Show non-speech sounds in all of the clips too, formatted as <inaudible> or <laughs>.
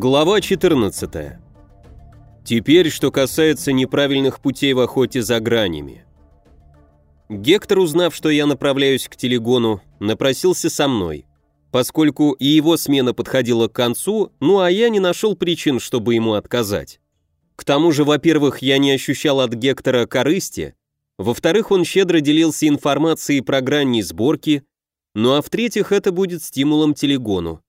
Глава 14. Теперь, что касается неправильных путей в охоте за гранями. Гектор, узнав, что я направляюсь к телегону, напросился со мной, поскольку и его смена подходила к концу, ну а я не нашел причин, чтобы ему отказать. К тому же, во-первых, я не ощущал от Гектора корысти, во-вторых, он щедро делился информацией про грани сборки, ну а в-третьих, это будет стимулом телегону.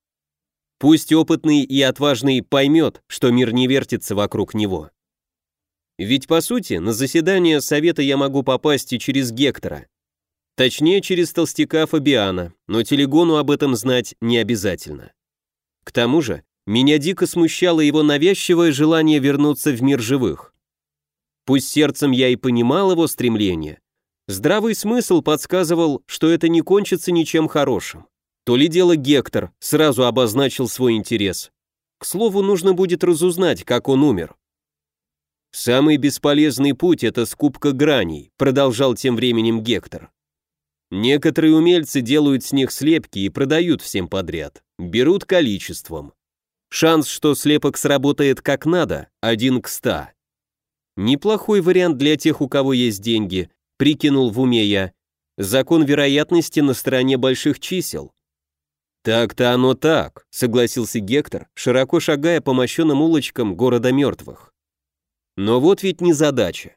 Пусть опытный и отважный поймет, что мир не вертится вокруг него. Ведь, по сути, на заседание совета я могу попасть и через Гектора. Точнее, через толстяка Фабиана, но Телегону об этом знать не обязательно. К тому же, меня дико смущало его навязчивое желание вернуться в мир живых. Пусть сердцем я и понимал его стремление, здравый смысл подсказывал, что это не кончится ничем хорошим. То ли дело Гектор сразу обозначил свой интерес. К слову, нужно будет разузнать, как он умер. «Самый бесполезный путь — это скупка граней», — продолжал тем временем Гектор. «Некоторые умельцы делают с них слепки и продают всем подряд. Берут количеством. Шанс, что слепок сработает как надо, один к ста. Неплохой вариант для тех, у кого есть деньги, прикинул в уме я. Закон вероятности на стороне больших чисел. «Так-то оно так», — согласился Гектор, широко шагая по мощенным улочкам города мертвых. Но вот ведь не задача.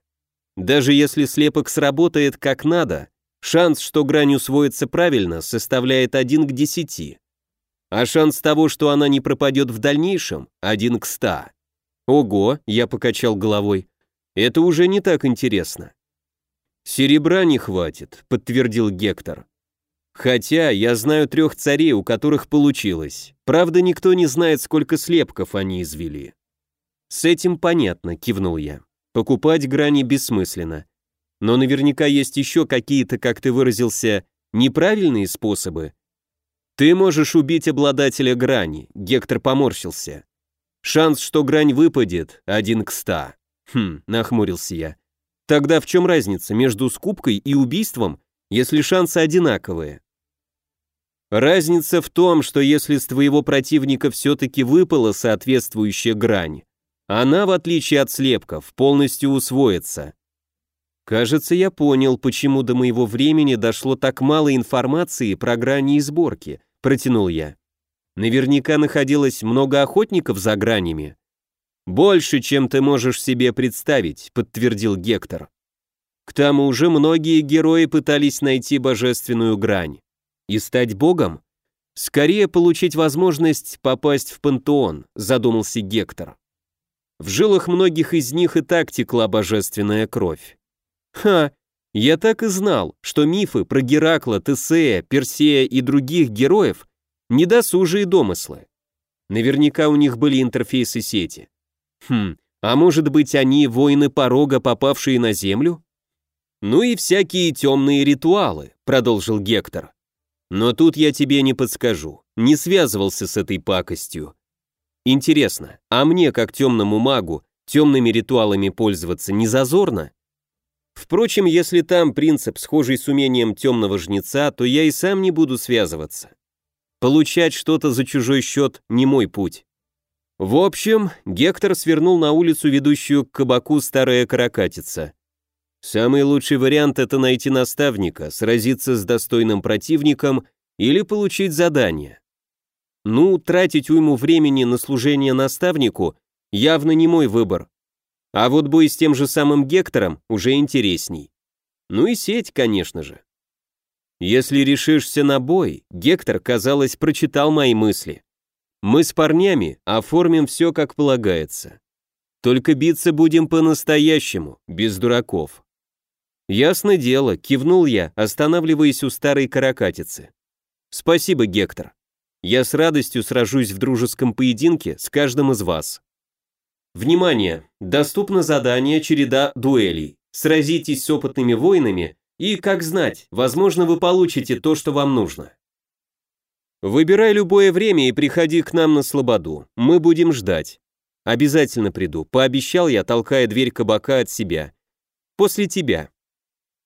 Даже если слепок сработает как надо, шанс, что грань усвоится правильно, составляет 1 к 10. А шанс того, что она не пропадет в дальнейшем, 1 к 100. Ого, я покачал головой. Это уже не так интересно. Серебра не хватит, подтвердил Гектор. Хотя я знаю трех царей, у которых получилось. Правда, никто не знает, сколько слепков они извели. С этим понятно, кивнул я. Покупать грани бессмысленно. Но наверняка есть еще какие-то, как ты выразился, неправильные способы. Ты можешь убить обладателя грани, Гектор поморщился. Шанс, что грань выпадет, один к ста. Хм, нахмурился я. Тогда в чем разница между скупкой и убийством, если шансы одинаковые? Разница в том, что если с твоего противника все-таки выпала соответствующая грань, она, в отличие от слепков, полностью усвоится. Кажется, я понял, почему до моего времени дошло так мало информации про грани и сборки, протянул я. Наверняка находилось много охотников за гранями. Больше, чем ты можешь себе представить, подтвердил Гектор. К тому же многие герои пытались найти божественную грань. И стать богом? Скорее получить возможность попасть в пантеон, задумался Гектор. В жилах многих из них и так текла божественная кровь. Ха, я так и знал, что мифы про Геракла, Тесея, Персея и других героев – недосужие домыслы. Наверняка у них были интерфейсы сети. Хм, а может быть они воины порога, попавшие на землю? Ну и всякие темные ритуалы, продолжил Гектор. Но тут я тебе не подскажу, не связывался с этой пакостью. Интересно, а мне, как темному магу, темными ритуалами пользоваться не зазорно? Впрочем, если там принцип, схожий с умением темного жнеца, то я и сам не буду связываться. Получать что-то за чужой счет не мой путь. В общем, Гектор свернул на улицу, ведущую к кабаку Старая Каракатица. Самый лучший вариант – это найти наставника, сразиться с достойным противником или получить задание. Ну, тратить уйму времени на служение наставнику явно не мой выбор. А вот бой с тем же самым Гектором уже интересней. Ну и сеть, конечно же. Если решишься на бой, Гектор, казалось, прочитал мои мысли. Мы с парнями оформим все как полагается. Только биться будем по-настоящему, без дураков. «Ясно дело», — кивнул я, останавливаясь у старой каракатицы. «Спасибо, Гектор. Я с радостью сражусь в дружеском поединке с каждым из вас». Внимание! Доступно задание «Череда дуэлей». Сразитесь с опытными воинами, и, как знать, возможно, вы получите то, что вам нужно. Выбирай любое время и приходи к нам на слободу. Мы будем ждать. Обязательно приду, пообещал я, толкая дверь кабака от себя. После тебя.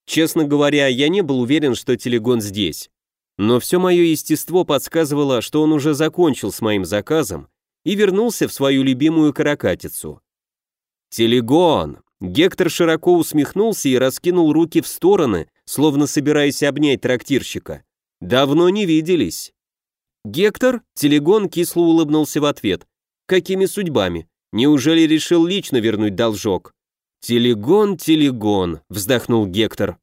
Честно говоря, я не был уверен, что телегон здесь. Но все мое естество подсказывало, что он уже закончил с моим заказом и вернулся в свою любимую каракатицу. «Телегон!» Гектор широко усмехнулся и раскинул руки в стороны, словно собираясь обнять трактирщика. «Давно не виделись». Гектор, Телегон кисло улыбнулся в ответ. «Какими судьбами? Неужели решил лично вернуть должок?» «Телегон, Телегон», — вздохнул Гектор.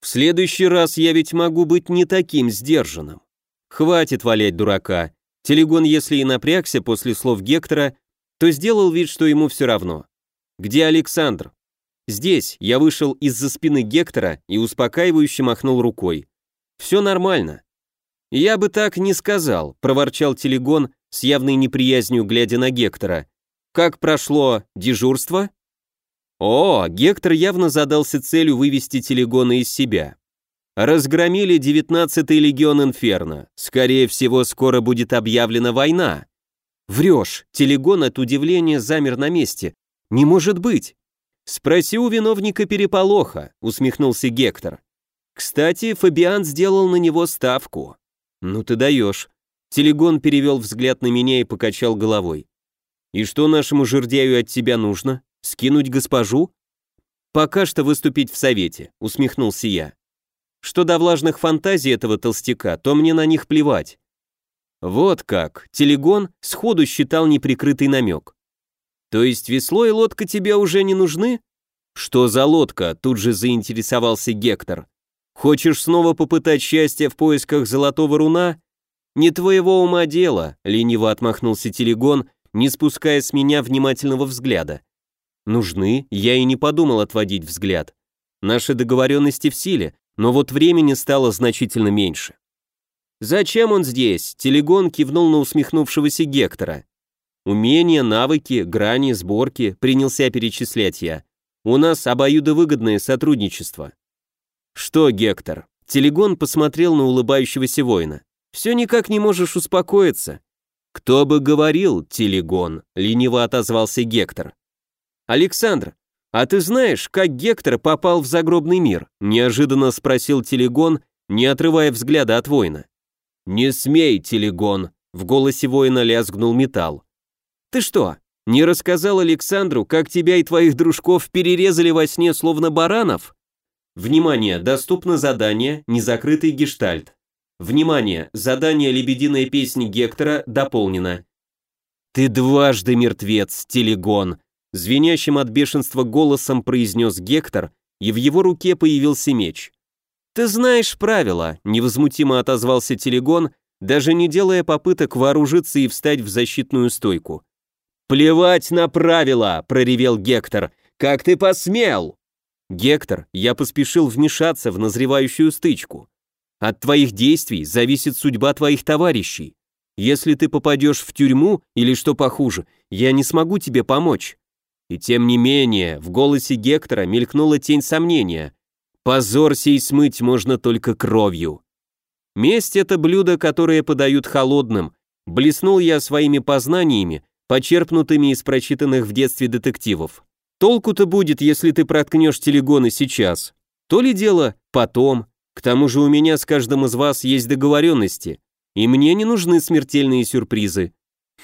«В следующий раз я ведь могу быть не таким сдержанным. Хватит валять дурака. Телегон, если и напрягся после слов Гектора, то сделал вид, что ему все равно. «Где Александр?» «Здесь». Я вышел из-за спины Гектора и успокаивающе махнул рукой. «Все нормально». «Я бы так не сказал», — проворчал Телегон с явной неприязнью, глядя на Гектора. «Как прошло дежурство?» О, Гектор явно задался целью вывести Телегона из себя. Разгромили 19-й легион Инферно. Скорее всего, скоро будет объявлена война. Врешь. Телегон от удивления замер на месте. Не может быть. Спроси у виновника переполоха, усмехнулся Гектор. Кстати, Фабиан сделал на него ставку. Ну ты даешь. Телегон перевел взгляд на меня и покачал головой. И что нашему жердяю от тебя нужно? Скинуть госпожу? Пока что выступить в совете, усмехнулся я. Что до влажных фантазий этого толстяка, то мне на них плевать. Вот как, Телегон сходу считал неприкрытый намек. То есть весло и лодка тебе уже не нужны? Что за лодка? Тут же заинтересовался Гектор. Хочешь снова попытать счастье в поисках золотого руна? Не твоего ума дело, лениво отмахнулся Телегон, не спуская с меня внимательного взгляда. Нужны, я и не подумал отводить взгляд. Наши договоренности в силе, но вот времени стало значительно меньше. «Зачем он здесь?» – Телегон кивнул на усмехнувшегося Гектора. «Умения, навыки, грани, сборки», – принялся перечислять я. «У нас обоюдовыгодное сотрудничество». «Что, Гектор?» Телегон посмотрел на улыбающегося воина. «Все никак не можешь успокоиться». «Кто бы говорил, Телегон?» – лениво отозвался Гектор. «Александр, «А ты знаешь, как Гектор попал в загробный мир?» – неожиданно спросил Телегон, не отрывая взгляда от воина. «Не смей, Телегон!» – в голосе воина лязгнул металл. «Ты что, не рассказал Александру, как тебя и твоих дружков перерезали во сне словно баранов?» Внимание, доступно задание «Незакрытый гештальт». Внимание, задание «Лебединая песня Гектора» дополнено. «Ты дважды мертвец, Телегон!» Звенящим от бешенства голосом произнес Гектор, и в его руке появился меч. «Ты знаешь правила», — невозмутимо отозвался Телегон, даже не делая попыток вооружиться и встать в защитную стойку. «Плевать на правила!» — проревел Гектор. «Как ты посмел?» «Гектор, я поспешил вмешаться в назревающую стычку. От твоих действий зависит судьба твоих товарищей. Если ты попадешь в тюрьму или что похуже, я не смогу тебе помочь. И тем не менее, в голосе Гектора мелькнула тень сомнения. Позор сей смыть можно только кровью. Месть — это блюдо, которое подают холодным. Блеснул я своими познаниями, почерпнутыми из прочитанных в детстве детективов. Толку-то будет, если ты проткнешь телегоны сейчас. То ли дело потом. К тому же у меня с каждым из вас есть договоренности, и мне не нужны смертельные сюрпризы.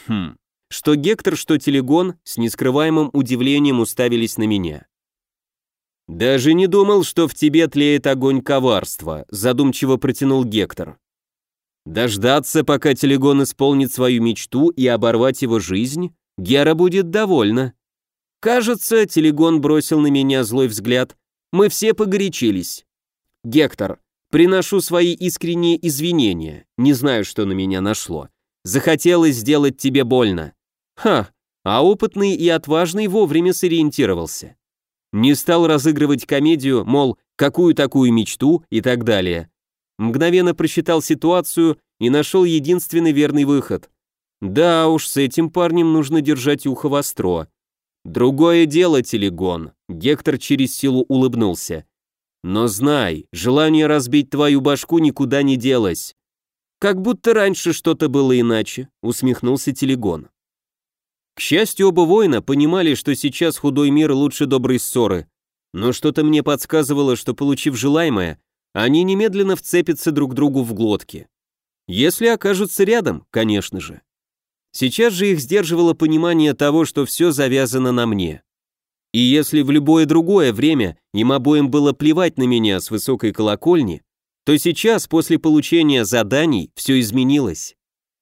Хм. Что Гектор, что Телегон с нескрываемым удивлением уставились на меня. «Даже не думал, что в тебе тлеет огонь коварства», задумчиво протянул Гектор. «Дождаться, пока Телегон исполнит свою мечту и оборвать его жизнь, Гера будет довольна». Кажется, Телегон бросил на меня злой взгляд. Мы все погорячились. Гектор, приношу свои искренние извинения. Не знаю, что на меня нашло. Захотелось сделать тебе больно. Ха, а опытный и отважный вовремя сориентировался. Не стал разыгрывать комедию, мол, какую такую мечту и так далее. Мгновенно просчитал ситуацию и нашел единственный верный выход. Да уж, с этим парнем нужно держать ухо востро. Другое дело, Телегон. Гектор через силу улыбнулся. Но знай, желание разбить твою башку никуда не делось. Как будто раньше что-то было иначе, усмехнулся Телегон. К счастью, оба воина понимали, что сейчас худой мир лучше доброй ссоры, но что-то мне подсказывало, что, получив желаемое, они немедленно вцепятся друг другу в глотки. Если окажутся рядом, конечно же. Сейчас же их сдерживало понимание того, что все завязано на мне. И если в любое другое время им обоим было плевать на меня с высокой колокольни, то сейчас, после получения заданий, все изменилось.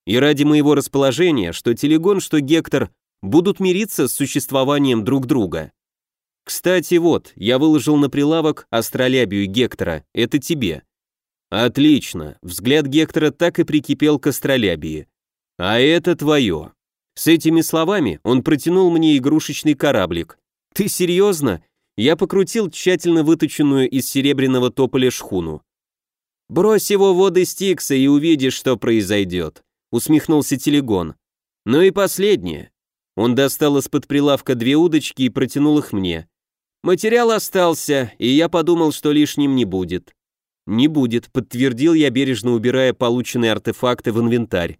И ради моего расположения, что Телегон, что Гектор будут мириться с существованием друг друга. Кстати, вот, я выложил на прилавок астролябию Гектора, это тебе. Отлично, взгляд Гектора так и прикипел к астролябии. А это твое. С этими словами он протянул мне игрушечный кораблик. Ты серьезно? Я покрутил тщательно выточенную из серебряного тополя шхуну. «Брось его в воды Стикса и увидишь, что произойдет», — усмехнулся Телегон. «Ну и последнее». Он достал из-под прилавка две удочки и протянул их мне. Материал остался, и я подумал, что лишним не будет. Не будет, подтвердил я, бережно убирая полученные артефакты в инвентарь.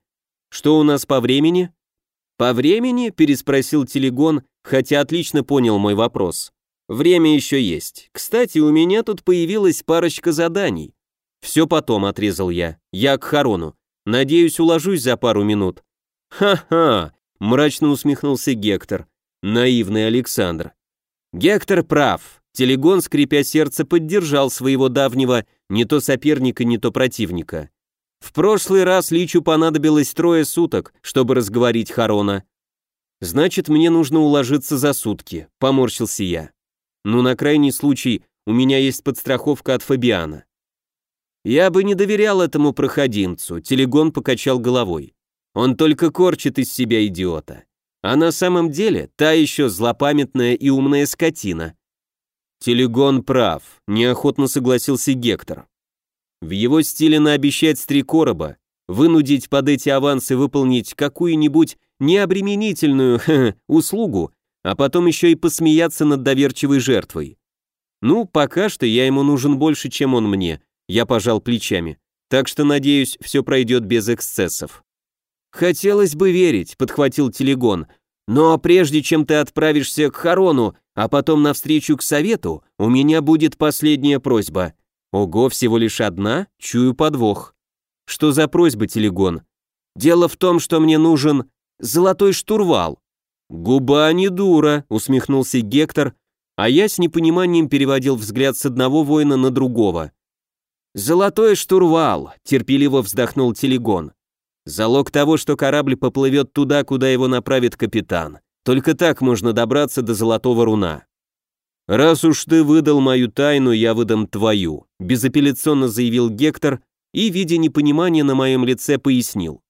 Что у нас по времени? По времени? переспросил Телегон, хотя отлично понял мой вопрос. Время еще есть. Кстати, у меня тут появилась парочка заданий. Все потом, отрезал я. Я к Харону. Надеюсь, уложусь за пару минут. Ха-ха, мрачно усмехнулся Гектор. Наивный Александр. Гектор прав. Телегон, скрипя сердце, поддержал своего давнего не то соперника, не то противника. В прошлый раз Личу понадобилось трое суток, чтобы разговорить Харона. Значит, мне нужно уложиться за сутки, поморщился я. Ну, на крайний случай, у меня есть подстраховка от Фабиана. Я бы не доверял этому проходимцу, Телегон покачал головой. Он только корчит из себя идиота. А на самом деле та еще злопамятная и умная скотина. Телегон прав, неохотно согласился Гектор. В его стиле наобещать с три короба, вынудить под эти авансы выполнить какую-нибудь необременительную <laughs> услугу, а потом еще и посмеяться над доверчивой жертвой. Ну, пока что я ему нужен больше, чем он мне, я пожал плечами. Так что, надеюсь, все пройдет без эксцессов. «Хотелось бы верить», — подхватил Телегон. «Но прежде чем ты отправишься к Харону, а потом навстречу к совету, у меня будет последняя просьба. Ого, всего лишь одна? Чую подвох. Что за просьба, Телегон? Дело в том, что мне нужен золотой штурвал». «Губа не дура», — усмехнулся Гектор, а я с непониманием переводил взгляд с одного воина на другого. «Золотой штурвал», — терпеливо вздохнул Телегон. Залог того, что корабль поплывет туда, куда его направит капитан. Только так можно добраться до Золотого Руна. «Раз уж ты выдал мою тайну, я выдам твою», безапелляционно заявил Гектор и, видя непонимание на моем лице, пояснил.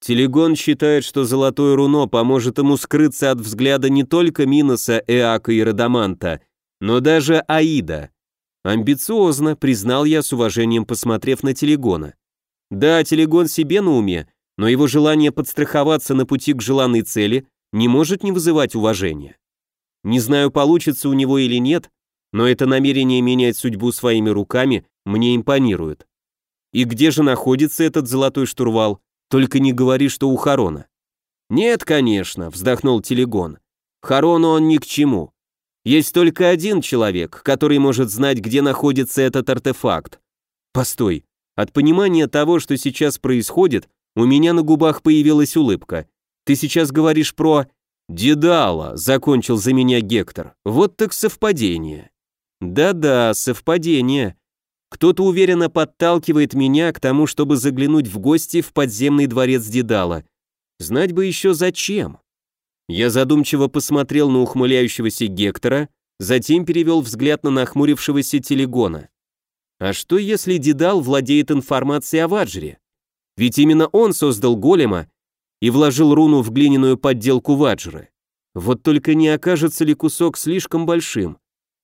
Телегон считает, что Золотое Руно поможет ему скрыться от взгляда не только Миноса, Эака и Радаманта, но даже Аида. Амбициозно, признал я с уважением, посмотрев на Телегона. Да, телегон себе на уме, но его желание подстраховаться на пути к желанной цели не может не вызывать уважения. Не знаю, получится у него или нет, но это намерение менять судьбу своими руками мне импонирует. И где же находится этот золотой штурвал? Только не говори, что у Харона. Нет, конечно, вздохнул Телегон. Харону он ни к чему. Есть только один человек, который может знать, где находится этот артефакт. Постой, от понимания того, что сейчас происходит, у меня на губах появилась улыбка. Ты сейчас говоришь про... «Дедала», — закончил за меня Гектор. «Вот так совпадение». «Да-да, совпадение. Кто-то уверенно подталкивает меня к тому, чтобы заглянуть в гости в подземный дворец Дедала. Знать бы еще зачем». Я задумчиво посмотрел на ухмыляющегося Гектора, затем перевел взгляд на нахмурившегося Телегона. А что если Дедал владеет информацией о Ваджре? Ведь именно он создал голема и вложил руну в глиняную подделку Ваджры. Вот только не окажется ли кусок слишком большим?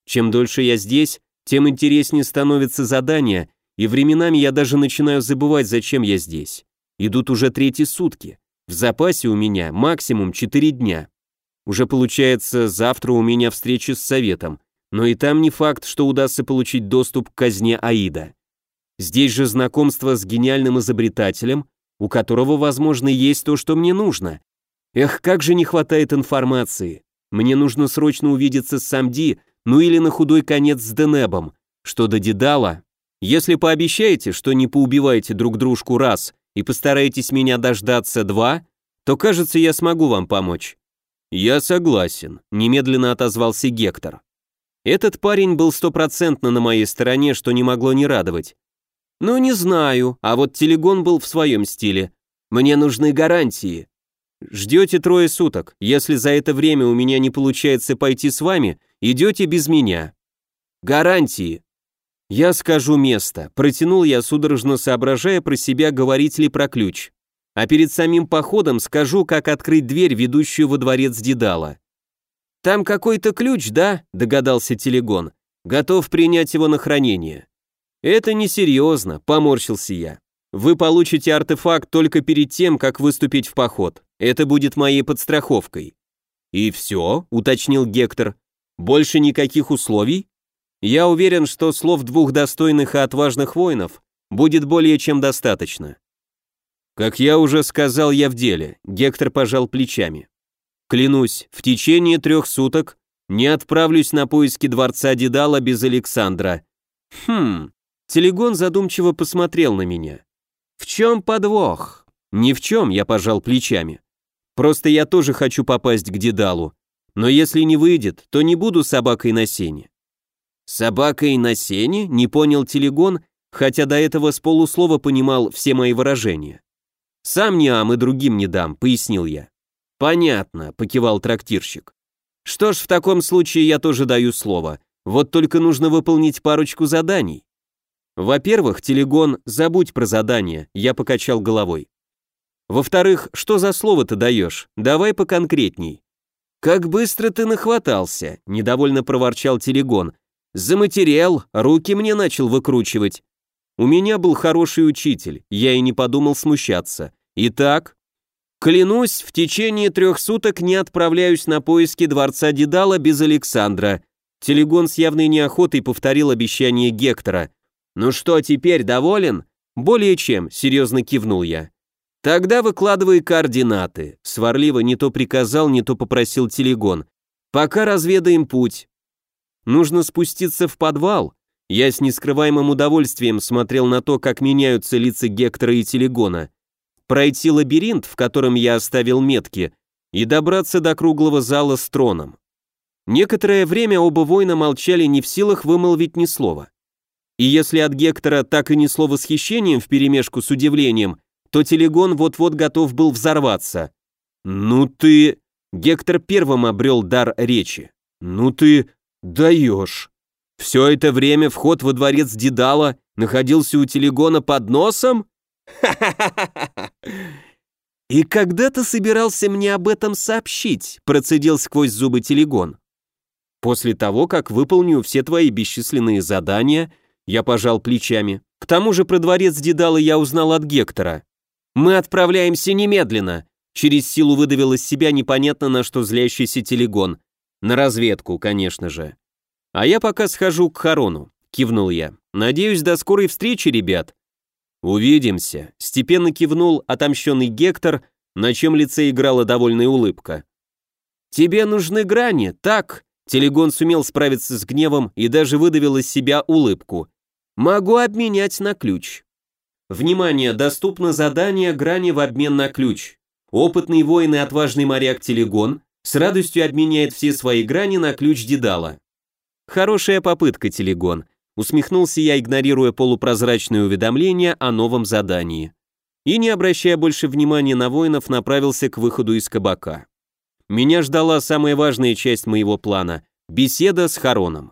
Чем дольше я здесь, тем интереснее становится задание, и временами я даже начинаю забывать, зачем я здесь. Идут уже третьи сутки. В запасе у меня максимум 4 дня. Уже получается, завтра у меня встреча с советом но и там не факт, что удастся получить доступ к казне Аида. Здесь же знакомство с гениальным изобретателем, у которого, возможно, есть то, что мне нужно. Эх, как же не хватает информации. Мне нужно срочно увидеться с Самди, ну или на худой конец с Денебом. Что до Дедала, если пообещаете, что не поубиваете друг дружку раз и постараетесь меня дождаться два, то, кажется, я смогу вам помочь». «Я согласен», — немедленно отозвался Гектор. Этот парень был стопроцентно на моей стороне, что не могло не радовать. «Ну, не знаю, а вот Телегон был в своем стиле. Мне нужны гарантии». «Ждете трое суток. Если за это время у меня не получается пойти с вами, идете без меня». «Гарантии». «Я скажу место», — протянул я, судорожно соображая про себя, говорить ли про ключ. «А перед самим походом скажу, как открыть дверь, ведущую во дворец Дедала». «Там какой-то ключ, да?» – догадался Телегон. «Готов принять его на хранение». «Это несерьезно», – поморщился я. «Вы получите артефакт только перед тем, как выступить в поход. Это будет моей подстраховкой». «И все?» – уточнил Гектор. «Больше никаких условий?» «Я уверен, что слов двух достойных и отважных воинов будет более чем достаточно». «Как я уже сказал, я в деле», – Гектор пожал плечами. Клянусь, в течение трех суток не отправлюсь на поиски дворца Дедала без Александра. Хм, Телегон задумчиво посмотрел на меня. В чем подвох? Ни в чем, я пожал плечами. Просто я тоже хочу попасть к Дедалу. Но если не выйдет, то не буду собакой на сене. Собакой на сене? Не понял Телегон, хотя до этого с полуслова понимал все мои выражения. Сам не ам и другим не дам, пояснил я. «Понятно», — покивал трактирщик. «Что ж, в таком случае я тоже даю слово. Вот только нужно выполнить парочку заданий». «Во-первых, Телегон, забудь про задание», — я покачал головой. «Во-вторых, что за слово ты даешь? Давай поконкретней». «Как быстро ты нахватался», — недовольно проворчал Телегон. «Заматериал, руки мне начал выкручивать». У меня был хороший учитель, я и не подумал смущаться. Итак, Клянусь, в течение трех суток не отправляюсь на поиски дворца Дедала без Александра. Телегон с явной неохотой повторил обещание Гектора. «Ну что, теперь доволен?» «Более чем», — серьезно кивнул я. «Тогда выкладывай координаты», — сварливо не то приказал, не то попросил Телегон. «Пока разведаем путь». «Нужно спуститься в подвал». Я с нескрываемым удовольствием смотрел на то, как меняются лица Гектора и Телегона пройти лабиринт, в котором я оставил метки, и добраться до круглого зала с троном. Некоторое время оба воина молчали не в силах вымолвить ни слова. И если от Гектора так и несло восхищением вперемешку с удивлением, то Телегон вот-вот готов был взорваться. «Ну ты...» Гектор первым обрел дар речи. «Ну ты... даешь...» Все это время вход во дворец Дедала находился у Телегона под носом? <laughs> «И когда ты собирался мне об этом сообщить?» процедил сквозь зубы телегон. «После того, как выполню все твои бесчисленные задания», я пожал плечами. «К тому же про дворец Дедала я узнал от Гектора. Мы отправляемся немедленно!» Через силу выдавил из себя непонятно на что злящийся телегон. На разведку, конечно же. «А я пока схожу к Харону», — кивнул я. «Надеюсь, до скорой встречи, ребят». «Увидимся», — степенно кивнул отомщенный Гектор, на чем лице играла довольная улыбка. «Тебе нужны грани, так?» Телегон сумел справиться с гневом и даже выдавил из себя улыбку. «Могу обменять на ключ». Внимание, доступно задание «Грани в обмен на ключ». Опытный воин и отважный моряк Телегон с радостью обменяет все свои грани на ключ Дедала. Хорошая попытка, Телегон. Усмехнулся я, игнорируя полупрозрачное уведомление о новом задании. И, не обращая больше внимания на воинов, направился к выходу из кабака. Меня ждала самая важная часть моего плана – беседа с Хароном.